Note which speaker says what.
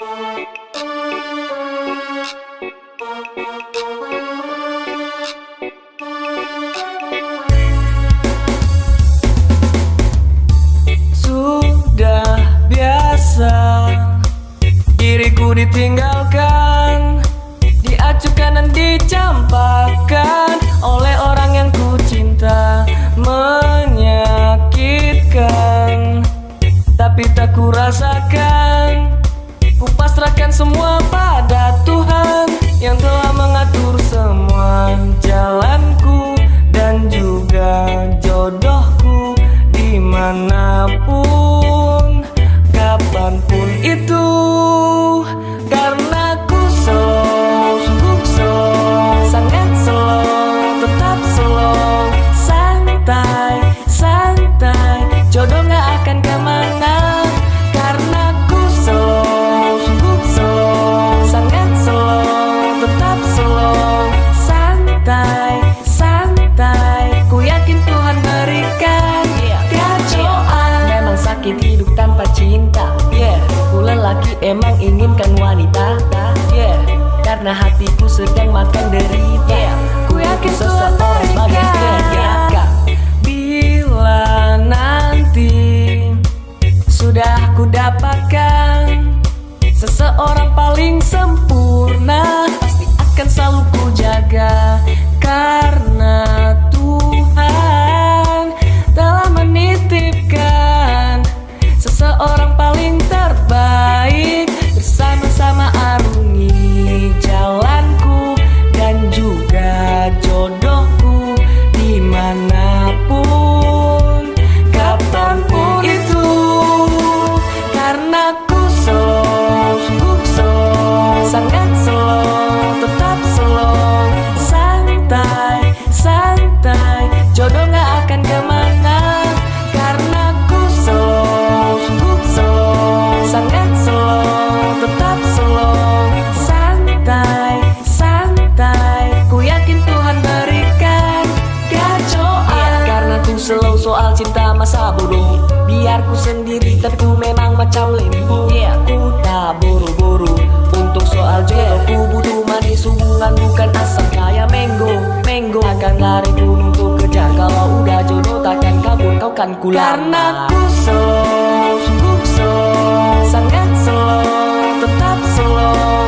Speaker 1: Sudah biasa Diriku ditinggalkan Diacukan dan dicampakkan Di mana pun Kapan pun itu Karena ku slow Sungguh slow Sangat slow Tetap slow Santai cinta Yeah. Ku lelaki emang inginkan wanita Yeah. Karena hatiku sedang makan derita. Yeah. Ku yakin Tuhan berikan Bila nanti sudah ku dapatkan Seseorang paling sempurna Santai. Jodoh gak akan ke mana. Karena ku slow Sungguh slow Sangat slow Tetap slow. Santai Santai. Ku yakin Tuhan berikan Kacauan Karena ku slow soal cinta masa bodoh. Biar ku sendiri tapi ku memang macam lembu. Yeah ku tak buru-buru Untuk soal jodoh. Ku butuh lari gunung ku kejar. Kalau udah jodoh takkan kabur kau kan kular. Karena ku slow, sungguh slow Sangat slow, tetap slow